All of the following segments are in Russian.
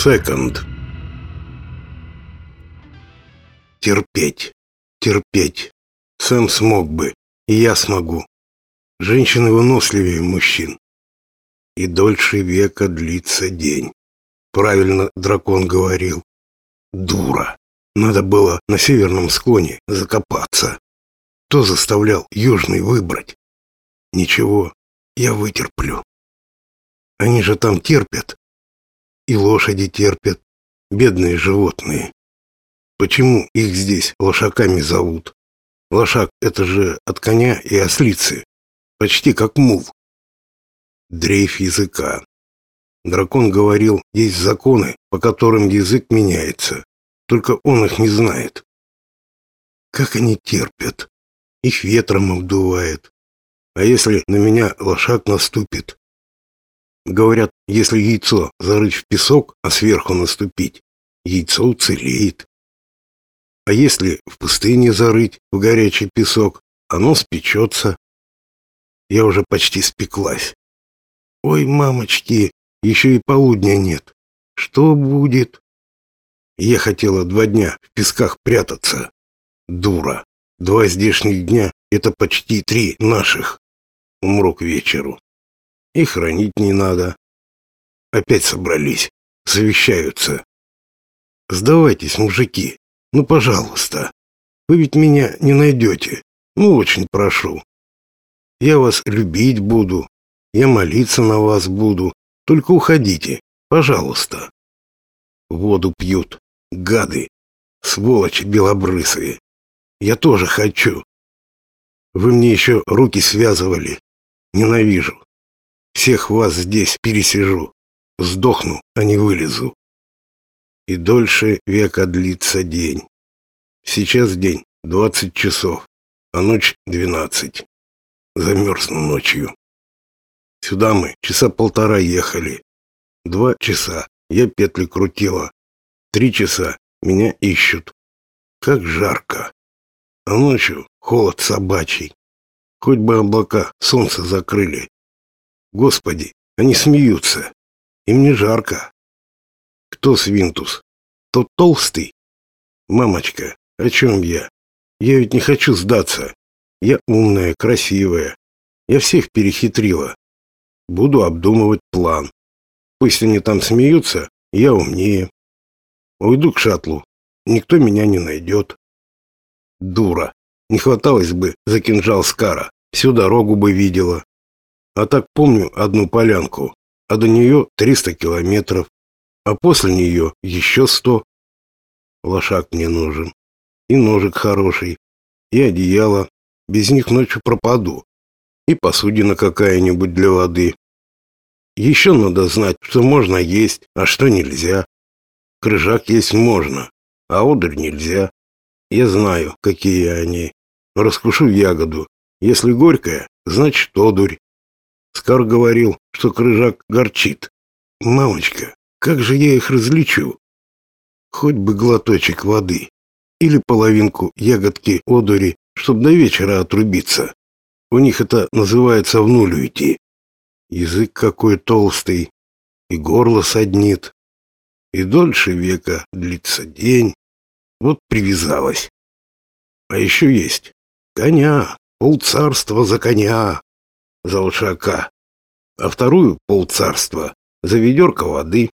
Секонд. Терпеть, терпеть. Сэм смог бы, и я смогу. Женщины выносливее мужчин. И дольше века длится день. Правильно дракон говорил. Дура. Надо было на северном склоне закопаться. Кто заставлял южный выбрать? Ничего, я вытерплю. Они же там терпят. И лошади терпят. Бедные животные. Почему их здесь лошаками зовут? Лошак — это же от коня и ослицы. Почти как мул. Дрейф языка. Дракон говорил, есть законы, по которым язык меняется. Только он их не знает. Как они терпят. Их ветром обдувает. А если на меня лошак наступит? Говорят, если яйцо зарыть в песок, а сверху наступить, яйцо уцелеет. А если в пустыне зарыть в горячий песок, оно спечется. Я уже почти спеклась. Ой, мамочки, еще и полудня нет. Что будет? Я хотела два дня в песках прятаться. Дура. Два здешних дня — это почти три наших. Умру к вечеру. И хранить не надо. Опять собрались. Совещаются. Сдавайтесь, мужики. Ну, пожалуйста. Вы ведь меня не найдете. Ну, очень прошу. Я вас любить буду. Я молиться на вас буду. Только уходите, пожалуйста. Воду пьют. Гады. Сволочи белобрысые. Я тоже хочу. Вы мне еще руки связывали. Ненавижу. Всех вас здесь пересижу. Сдохну, а не вылезу. И дольше века длится день. Сейчас день двадцать часов, а ночь двенадцать. Замерзну ночью. Сюда мы часа полтора ехали. Два часа я петли крутила. Три часа меня ищут. Как жарко. А ночью холод собачий. Хоть бы облака солнце закрыли. Господи, они смеются. Им не жарко. Кто свинтус? Тот толстый? Мамочка, о чем я? Я ведь не хочу сдаться. Я умная, красивая. Я всех перехитрила. Буду обдумывать план. Пусть они там смеются, я умнее. Уйду к шаттлу. Никто меня не найдет. Дура. Не хваталось бы за кинжал Скара. Всю дорогу бы видела. А так помню одну полянку, а до нее 300 километров, а после нее еще 100. Лошак мне нужен. И ножик хороший, и одеяло. Без них ночью пропаду и посудина какая-нибудь для воды. Еще надо знать, что можно есть, а что нельзя. Крыжак есть можно, а одырь нельзя. Я знаю, какие они. Раскушу ягоду. Если горькая, значит одурь. Скар говорил, что крыжак горчит. Мамочка, как же я их различу? Хоть бы глоточек воды или половинку ягодки одури, чтобы до вечера отрубиться. У них это называется в нуль уйти. Язык какой толстый, и горло саднит. И дольше века длится день. Вот привязалась. А еще есть коня, полцарства за коня, за лошака. А вторую полцарства за ведерко воды.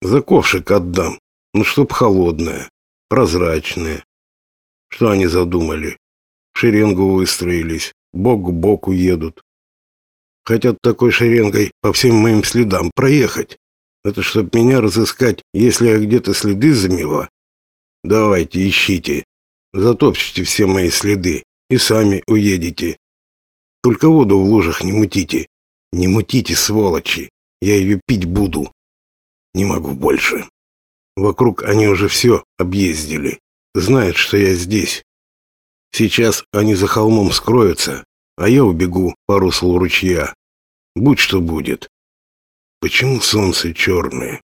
За ковшик отдам, ну чтоб холодная, прозрачная. Что они задумали? В шеренгу выстроились бок к боку едут. Хотят такой шеренгой по всем моим следам проехать. Это чтоб меня разыскать, если я где-то следы замела. Давайте, ищите. Затопчите все мои следы и сами уедете. Только воду в лужах не мутите. Не мутите, сволочи. Я ее пить буду. Не могу больше. Вокруг они уже все объездили. Знают, что я здесь. Сейчас они за холмом скроются, а я убегу по руслу ручья. Будь что будет. Почему солнце черное?